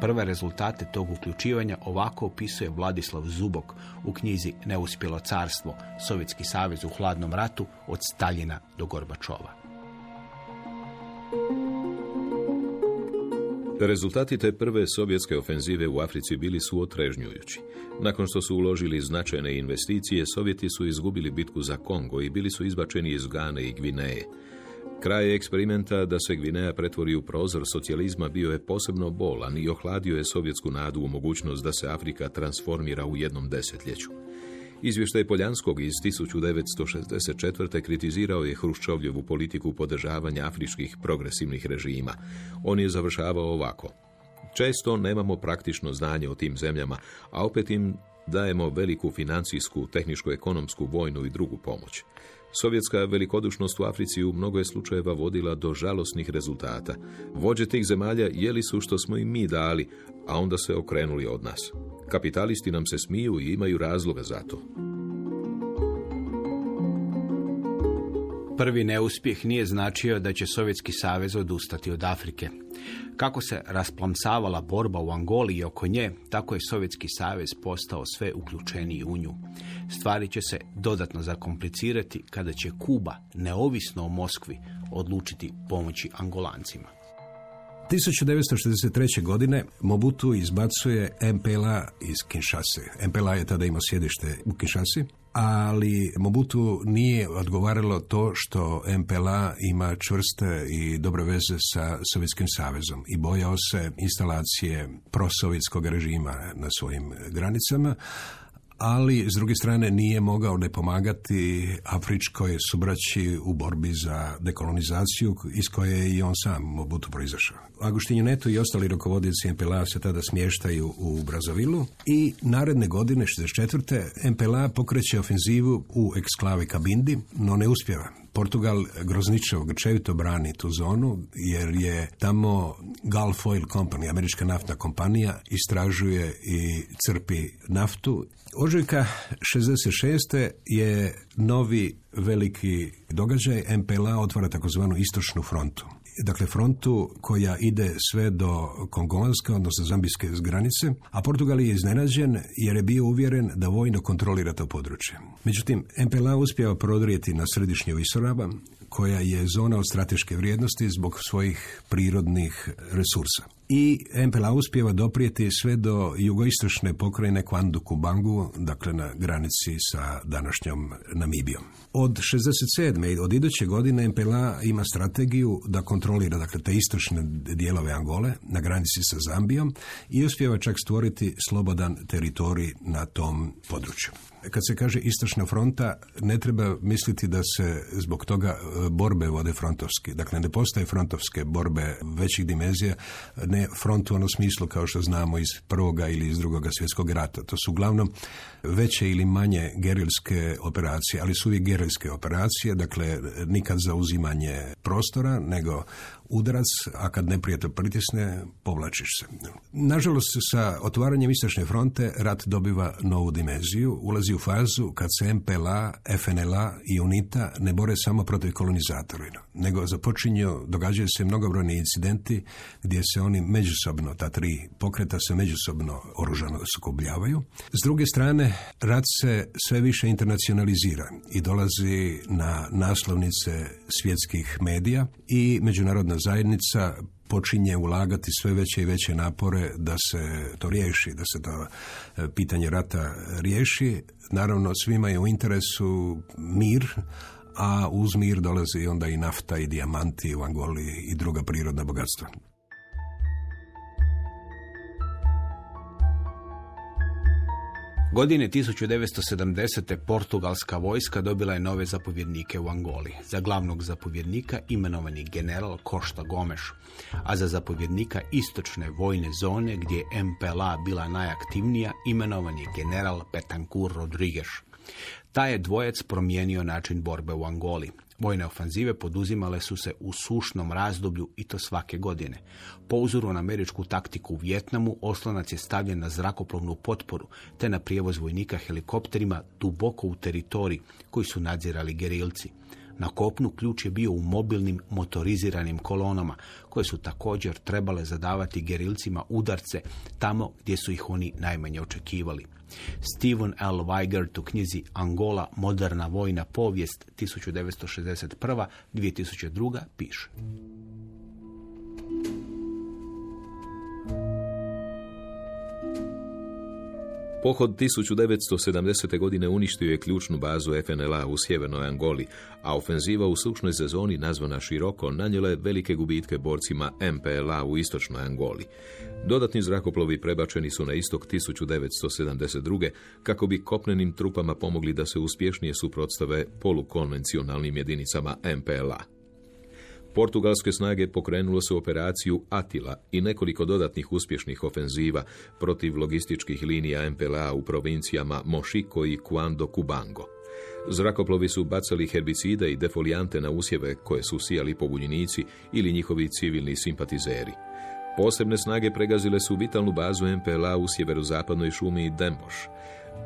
Prve rezultate tog uključivanja ovako opisuje Vladislav Zubok u knjizi Neuspjelo carstvo, Sovjetski savez u hladnom ratu od Staljina do Gorbačova. Rezultati te prve sovjetske ofenzive u Africi bili su otrežnjujući. Nakon što su uložili značajne investicije, Sovjeti su izgubili bitku za Kongo i bili su izbačeni iz Gane i Gvineje. Kraj eksperimenta da se Gvineja pretvori u prozor socijalizma bio je posebno bolan i ohladio je sovjetsku nadu u mogućnost da se Afrika transformira u jednom desetljeću. Izvještaj Poljanskog iz 1964. kritizirao je Hruščovljevu politiku podržavanja afričkih progresivnih režima. On je završavao ovako. Često nemamo praktično znanje o tim zemljama, a opet im dajemo veliku financijsku, tehničko-ekonomsku, vojnu i drugu pomoć. Sovjetska velikodušnost u Africi u mnogo je slučajeva vodila do žalosnih rezultata. Vođe tih zemalja jeli su što smo im mi dali, a onda se okrenuli od nas. Kapitalisti nam se smiju i imaju razloga za to. Prvi neuspjeh nije značio da će Sovjetski savez odustati od Afrike. Kako se rasplamsavala borba u Angoli i oko nje, tako je Sovjetski savez postao sve uključeniji u nju. Stvari će se dodatno zakomplicirati kada će Kuba, neovisno o Moskvi, odlučiti pomoći Angolancima. 1963. godine Mobutu izbacuje MPLA iz Kinshase. MPLA je tada imao sjedište u Kinshasi, ali Mobutu nije odgovaralo to što MPLA ima čvrste i dobre veze sa Sovjetskim savezom i bojao se instalacije prosovjetskog režima na svojim granicama, ali s druge strane nije mogao ne pomagati afričkoj subraći u borbi za dekolonizaciju iz koje je i on sam Mobutu proizašao. Agustinju Neto i ostali rukovodioci MPLA se tada smještaju u Brazavilu i naredne godine, 64. MPLA pokreće ofenzivu u eksklavi Kabindi, no ne uspjeva. Portugal grozničevo, grčevito brani tu zonu jer je tamo Gulf Oil Company, američka naftna kompanija, istražuje i crpi naftu. Ožujka 66. je novi veliki događaj. MPLA otvara takozvanu istočnu frontu dakle frontu koja ide sve do Kongonske, odnosno Zambijske granice, a Portugal je iznenađen jer je bio uvjeren da vojno kontrolira to područje. Međutim, MPLA uspjeva prodrijeti na središnje Visoraba, koja je zona od strateške vrijednosti zbog svojih prirodnih resursa i MPLA uspjeva doprijeti sve do jugoistočne pokrajine Kvandu Kubangu, dakle na granici sa današnjom Namibijom. Od 67. od iduće godine MPLA ima strategiju da kontrolira dakle, te istočne dijelove Angole na granici sa Zambijom i uspjeva čak stvoriti slobodan teritorij na tom području. Kad se kaže istočna fronta, ne treba misliti da se zbog toga e, borbe vode frontovski. Dakle, ne postoje frontovske borbe većih dimenzija, ne front u onom smislu kao što znamo iz prvoga ili iz drugoga svjetskog rata. To su uglavnom veće ili manje gerilske operacije, ali su uvijek gerilske operacije, dakle nikad za uzimanje prostora, nego udarac, a kad neprijatelj pritisne, povlačiš se. Nažalost, sa otvaranjem Istočne fronte rat dobiva novu dimenziju, ulazi u fazu kad se MPLA, FNLA i UNITA ne bore samo protiv kolonizatora, nego započinju, događaju se mnogobrojni incidenti gdje se oni međusobno, ta tri pokreta se međusobno oružano sukobljavaju. S druge strane, rat se sve više internacionalizira i dolazi na naslovnice svjetskih medija i međunarodna zajednica počinje ulagati sve veće i veće napore da se to riješi, da se to e, pitanje rata riješi. Naravno, svima je u interesu mir, a uz mir dolazi onda i nafta i dijamanti u Angoli i druga prirodna bogatstva. Godine 1970. portugalska vojska dobila je nove zapovjednike u Angoli. Za glavnog zapovjednika imenovan je general Košta Gomeš, a za zapovjednika istočne vojne zone gdje je MPLA bila najaktivnija imenovan je general Petancur Rodriguez. Taj je dvojec promijenio način borbe u Angoli. Vojne ofanzive poduzimale su se u sušnom razdoblju i to svake godine. Po uzoru na američku taktiku u Vjetnamu, oslonac je stavljen na zrakoplovnu potporu, te na prijevoz vojnika helikopterima duboko u teritorij koji su nadzirali gerilci. Na kopnu ključ je bio u mobilnim motoriziranim kolonama, koje su također trebale zadavati gerilcima udarce tamo gdje su ih oni najmanje očekivali. Steven L. Weigert u knjizi Angola, moderna vojna povijest 1961-2002 piše. Pohod 1970. godine uništio je ključnu bazu FNLA u sjevernoj Angoli, a ofenziva u sušnoj sezoni, nazvana široko, nanijela je velike gubitke borcima MPLA u istočnoj Angoli. Dodatni zrakoplovi prebačeni su na istok 1972. kako bi kopnenim trupama pomogli da se uspješnije suprotstave polukonvencionalnim jedinicama MPLA. Portugalske snage pokrenulo su operaciju Atila i nekoliko dodatnih uspješnih ofenziva protiv logističkih linija MPLA u provincijama Mošiko i Cuando Cubango. Zrakoplovi su bacali herbicide i defolijante na usjeve koje su sijali pobunjenici ili njihovi civilni simpatizeri. Posebne snage pregazile su vitalnu bazu MPLA u sjeverozapadnoj šumi Demboš.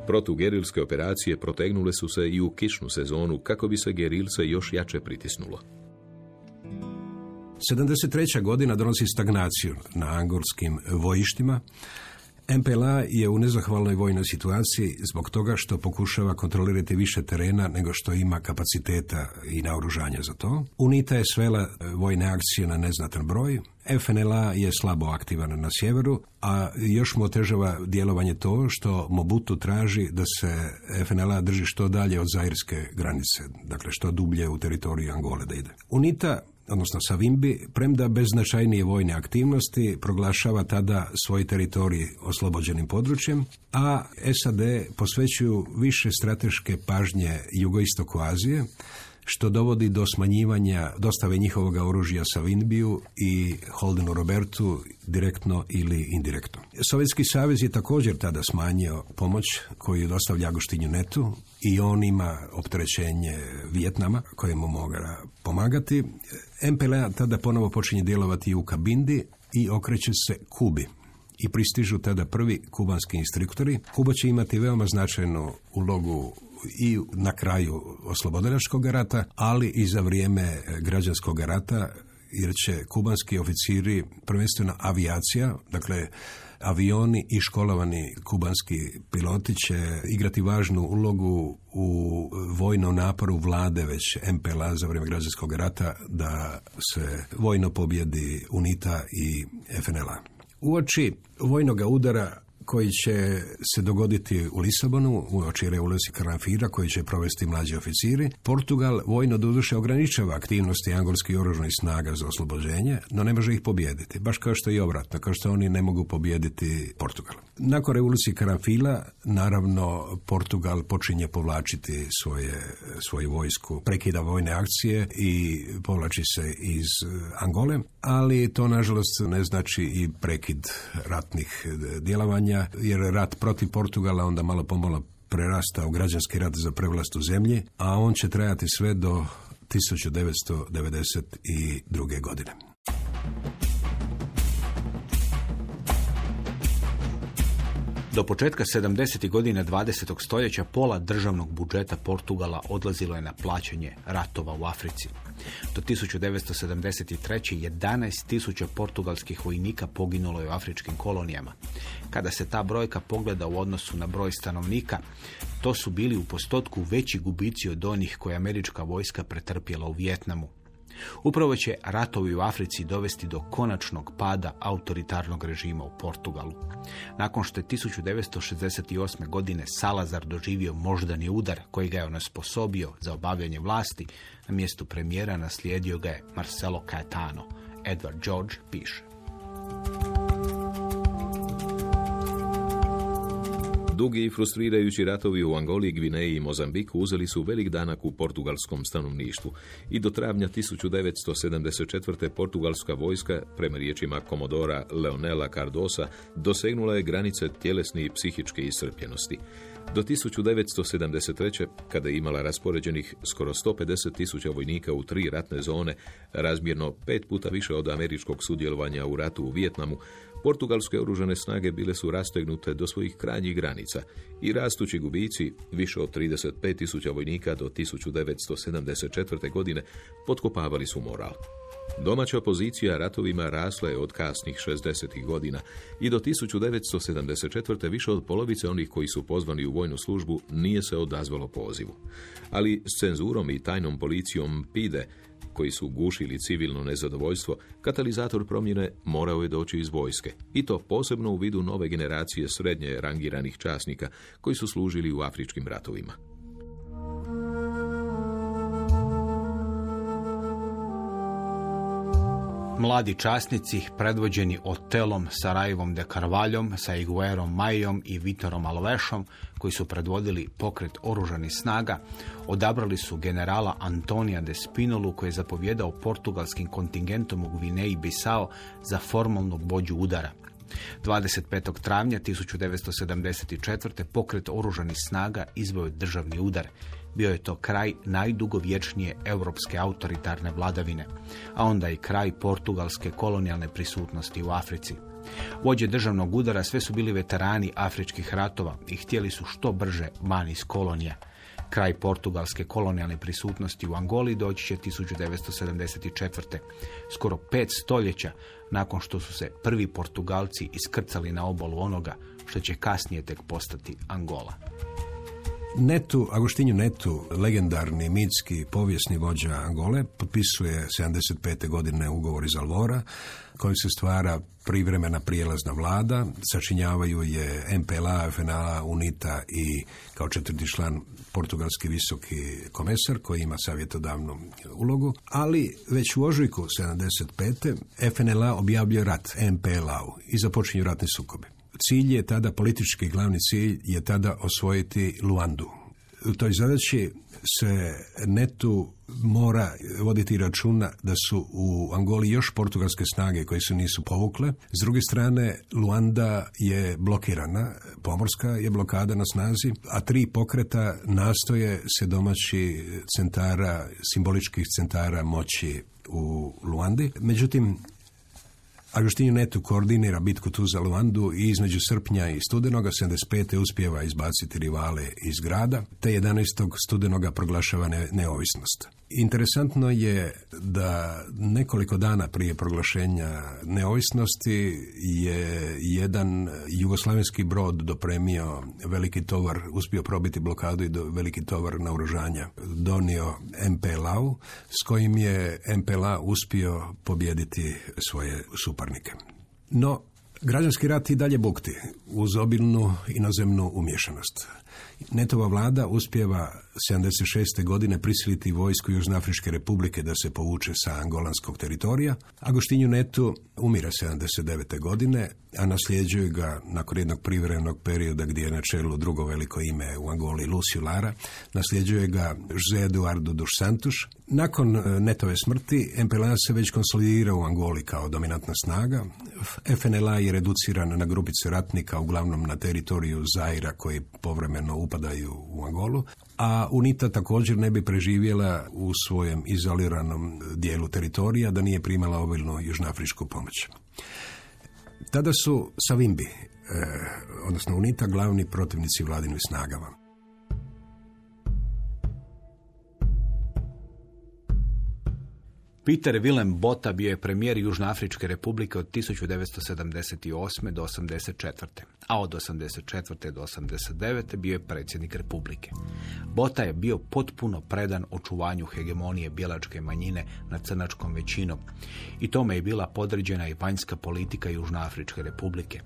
Protugerilske operacije protegnule su se i u kišnu sezonu kako bi se gerilce još jače pritisnulo. 73. godina donosi stagnaciju na angolskim vojištima. MPLA je u nezahvalnoj vojnoj situaciji zbog toga što pokušava kontrolirati više terena nego što ima kapaciteta i naoružanja za to. UNITA je svela vojne akcije na neznatan broj. FNLA je slabo aktivan na sjeveru, a još mu otežava djelovanje to što Mobutu traži da se FNLA drži što dalje od zairske granice, dakle što dublje u teritoriju Angole da ide. UNITA odnosno Savimbi, premda bez značajnije vojne aktivnosti, proglašava tada svoj teritorij oslobođenim područjem, a SAD posvećuju više strateške pažnje jugoistoku Azije, što dovodi do smanjivanja dostave njihovog oružja Savinbiju i Holdenu Robertu direktno ili indirektno. Sovjetski savez je također tada smanjio pomoć koju dostavlja Agoštinju Netu i on ima opterećenje Vijetnama koje mu mora pomagati. MPLA tada ponovo počinje djelovati u Kabindi i okreće se Kubi i pristižu tada prvi kubanski instruktori. Kuba će imati veoma značajnu ulogu i na kraju oslobodilačkog rata, ali i za vrijeme građanskog rata, jer će kubanski oficiri, prvenstveno avijacija, dakle avioni i školovani kubanski piloti će igrati važnu ulogu u vojnom naporu vlade već MPLA za vrijeme građanskog rata da se vojno pobjedi UNITA i FNLA. Uoči vojnog udara koji će se dogoditi u Lisabonu, u oči revolucije Karanfira, koji će provesti mlađi oficiri. Portugal vojno doduše ograničava aktivnosti angolskih oružnih snaga za oslobođenje, no ne može ih pobijediti, baš kao što i obratno, kao što oni ne mogu pobijediti Portugal. Nakon revolucije Karanfila, naravno, Portugal počinje povlačiti svoje, svoju vojsku, prekida vojne akcije i povlači se iz Angole, ali to nažalost ne znači i prekid ratnih djelovanja jer rat protiv Portugala onda malo pomalo prerasta u građanski rat za prevlast u zemlji, a on će trajati sve do 1992. godine. Do početka 70. godina 20. stoljeća pola državnog budžeta Portugala odlazilo je na plaćanje ratova u Africi. Do 1973. 11.000 portugalskih vojnika poginulo je u afričkim kolonijama. Kada se ta brojka pogleda u odnosu na broj stanovnika, to su bili u postotku veći gubici od onih koje američka vojska pretrpjela u Vjetnamu. Upravo će ratovi u Africi dovesti do konačnog pada autoritarnog režima u Portugalu. Nakon što je 1968. godine Salazar doživio moždani udar koji ga je onesposobio za obavljanje vlasti, na mjestu premijera naslijedio ga je Marcelo Caetano. Edward George piše. Dugi i frustrirajući ratovi u Angoli, Gvineji i Mozambiku uzeli su velik danak u portugalskom stanovništvu i do travnja 1974. portugalska vojska, prema riječima komodora Leonela Cardosa, dosegnula je granice tjelesne i psihičke iscrpljenosti. Do 1973. kada je imala raspoređenih skoro 150 tisuća vojnika u tri ratne zone, razmjerno pet puta više od američkog sudjelovanja u ratu u Vijetnamu, Portugalske oružane snage bile su rastegnute do svojih krajnjih granica i rastući gubici, više od 35 tisuća vojnika do 1974. godine, potkopavali su moral. Domaća pozicija ratovima rasla je od kasnih 60. godina i do 1974. više od polovice onih koji su pozvani u vojnu službu nije se odazvalo pozivu. Ali s cenzurom i tajnom policijom PIDE koji su gušili civilno nezadovoljstvo, katalizator promjene morao je doći iz vojske. I to posebno u vidu nove generacije srednje rangiranih časnika koji su služili u afričkim ratovima. Mladi časnici, predvođeni Otelom, Sarajevom de Carvaljom, Saiguerom Majom i Vitorom Alvešom, koji su predvodili pokret oružanih snaga, odabrali su generala Antonija de Spinolu, koji je zapovjedao portugalskim kontingentom u Gvineji Bisao za formalnog bođu udara. 25. travnja 1974. pokret oružanih snaga izveo državni udar bio je to kraj najdugovječnije europske autoritarne vladavine, a onda i kraj portugalske kolonijalne prisutnosti u Africi. Vođe državnog udara sve su bili veterani afričkih ratova i htjeli su što brže van iz kolonija. Kraj portugalske kolonijalne prisutnosti u Angoli doći će 1974. Skoro pet stoljeća nakon što su se prvi Portugalci iskrcali na obalu onoga što će kasnije tek postati Angola. Netu, Agostinju Netu, legendarni, mitski, povijesni vođa Angole, potpisuje 75. godine ugovor iz Alvora, kojim se stvara privremena prijelazna vlada, sačinjavaju je MPLA, FNA, UNITA i kao četvrti član portugalski visoki komesar koji ima savjetodavnu ulogu, ali već u ožujku 75. FNLA objavljuje rat MPLA-u i započinju ratni sukobi cilj je tada, politički glavni cilj je tada osvojiti Luandu. U toj zadaći se netu mora voditi računa da su u Angoli još portugalske snage koje se nisu povukle. S druge strane, Luanda je blokirana, pomorska je blokada na snazi, a tri pokreta nastoje se domaći centara, simboličkih centara moći u Luandi. Međutim, Agostinho Neto koordinira bitku tu za Luandu i između srpnja i studenoga 75. uspjeva izbaciti rivale iz grada, te 11. studenoga proglašava neovisnost. Interesantno je da nekoliko dana prije proglašenja neovisnosti je jedan jugoslavenski brod dopremio veliki tovar, uspio probiti blokadu i do veliki tovar naoružanja. Donio MPLA-u s kojim je MPLA uspio pobijediti svoje suparnike. No, građanski rat i dalje bukti uz obilnu inozemnu umješanost. Netova vlada uspjeva 76. godine prisiliti vojsku Južnoafričke republike da se povuče sa angolanskog teritorija. Agostinju Netu umira 79. godine, a nasljeđuje ga nakon jednog privremenog perioda gdje je na čelu drugo veliko ime u Angoli Lucio Lara, nasljeđuje ga José Eduardo dos Santos. Nakon e, Netove smrti, MPLA se već konsolidira u Angoli kao dominantna snaga. FNLA je reduciran na grupice ratnika, uglavnom na teritoriju Zaira koji povremeno upadaju u Angolu, a UNITA također ne bi preživjela u svojem izoliranom dijelu teritorija da nije primala obilnu južnoafričku pomoć. Tada su Savimbi, eh, odnosno UNITA, glavni protivnici vladinih snagama. Peter Willem Bota bio je premijer Južnoafričke republike od 1978. do 84. A od 84. do 89. bio je predsjednik republike. Bota je bio potpuno predan očuvanju hegemonije bijelačke manjine nad crnačkom većinom. I tome je bila podređena i vanjska politika Južnoafričke republike.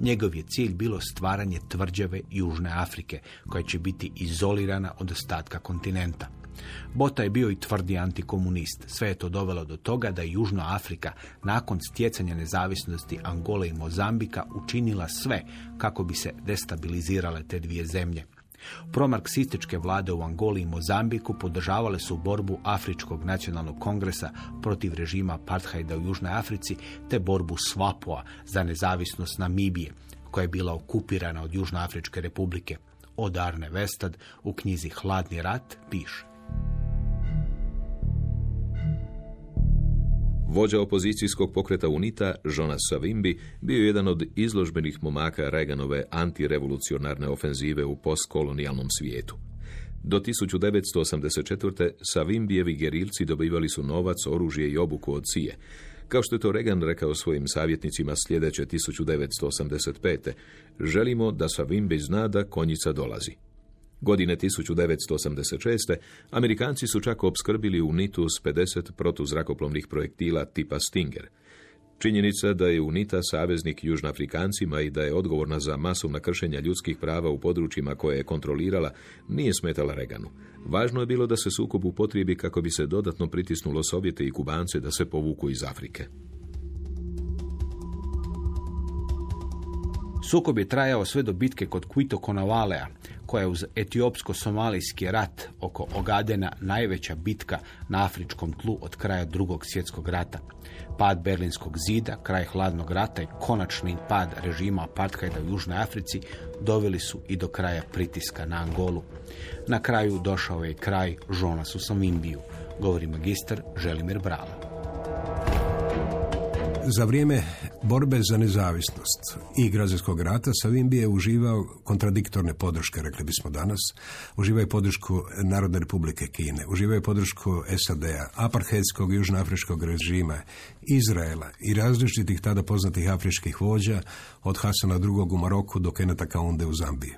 Njegov je cilj bilo stvaranje tvrđave Južne Afrike, koja će biti izolirana od ostatka kontinenta. Bota je bio i tvrdi antikomunist. Sve je to dovelo do toga da je Južna Afrika nakon stjecanja nezavisnosti Angole i Mozambika učinila sve kako bi se destabilizirale te dvije zemlje. Promarksističke vlade u Angoli i Mozambiku podržavale su borbu Afričkog nacionalnog kongresa protiv režima apartheida u Južnoj Africi te borbu Svapoa za nezavisnost Namibije, koja je bila okupirana od Južnoafričke republike. Od Arne Vestad u knjizi Hladni rat piše. Vođa opozicijskog pokreta UNITA, Jonas Savimbi, bio je jedan od izložbenih momaka Reaganove antirevolucionarne ofenzive u postkolonijalnom svijetu. Do 1984. Savimbijevi gerilci dobivali su novac, oružje i obuku od Cije. Kao što je to Reagan rekao svojim savjetnicima sljedeće 1985. Želimo da Savimbi zna da konjica dolazi. Godine 1986. Amerikanci su čak opskrbili UNITU s 50 protuzrakoplovnih projektila tipa Stinger. Činjenica da je UNITA saveznik južnoafrikancima i da je odgovorna za masovna kršenja ljudskih prava u područjima koje je kontrolirala nije smetala Reganu. Važno je bilo da se sukob upotrijebi kako bi se dodatno pritisnulo Sovjete i Kubance da se povuku iz Afrike. Sukob je trajao sve do bitke kod Quito Konavalea, koja je uz etiopsko-somalijski rat oko Ogadena najveća bitka na afričkom tlu od kraja drugog svjetskog rata. Pad Berlinskog zida, kraj hladnog rata i konačni pad režima apartheida u Južnoj Africi doveli su i do kraja pritiska na Angolu. Na kraju došao je kraj Jonasu Samimbiju, govori magistar Želimir Brala. Za vrijeme borbe za nezavisnost i građanskog rata Savimbi je uživao kontradiktorne podrške, rekli bismo danas. Uživaju podršku Narodne republike Kine, uživaju podršku SAD-a, apartheidskog južnoafričkog režima, Izraela i različitih tada poznatih afričkih vođa od Hasana II. u Maroku do Kenata Kaunde u Zambiji.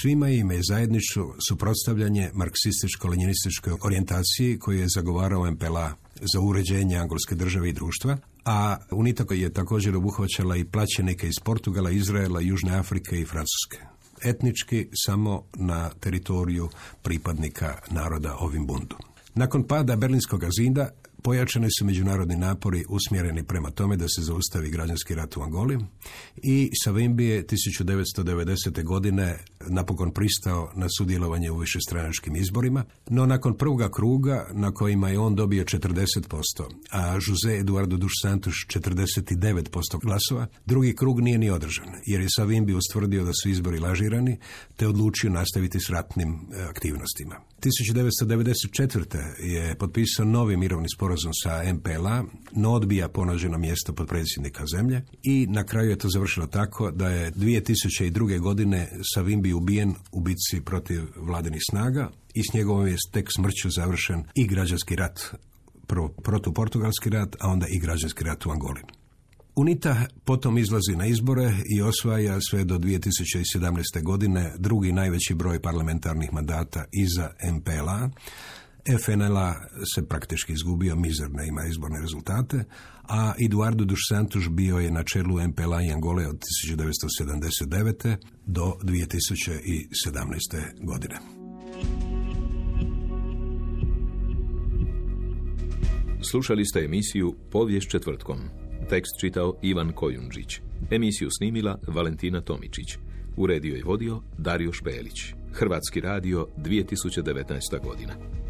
Svima im je zajedničko suprotstavljanje marksističko-lenjinističkoj orijentaciji koju je zagovarao MPLA za uređenje angolske države i društva, a UNITA je također obuhvaćala i plaćenike iz Portugala, Izraela, Južne Afrike i Francuske. Etnički samo na teritoriju pripadnika naroda ovim bundu. Nakon pada Berlinskog zida Pojačani su međunarodni napori usmjereni prema tome da se zaustavi građanski rat u Angoli i Savimbi je 1990. godine napokon pristao na sudjelovanje u višestranačkim izborima, no nakon prvoga kruga na kojima je on dobio 40%, a Jose Eduardo dos Santos 49% glasova, drugi krug nije ni održan, jer je Savimbi ustvrdio da su izbori lažirani, te odlučio nastaviti s ratnim e, aktivnostima. 1994. je potpisao novi mirovni sporazum sa MPLA, no odbija ponuđeno mjesto predsjednika zemlje i na kraju je to završilo tako da je 2002. godine Savimbi ubijen u bitci protiv vladinih snaga i s njegovom je tek smrću završen i građanski rat, prvo protuportugalski rat, a onda i građanski rat u Angoli. UNITA potom izlazi na izbore i osvaja sve do 2017. godine drugi najveći broj parlamentarnih mandata iza MPLA. FNLA se praktički izgubio, mizerne ima izborne rezultate, a Eduardo dos Santos bio je na čelu MPLA i Angole od 1979. do 2017. godine. Slušali ste emisiju Povijest četvrtkom. Tekst čitao Ivan Kojundžić. Emisiju snimila Valentina Tomičić. Uredio i vodio Dario Špelić. Hrvatski radio 2019. godina.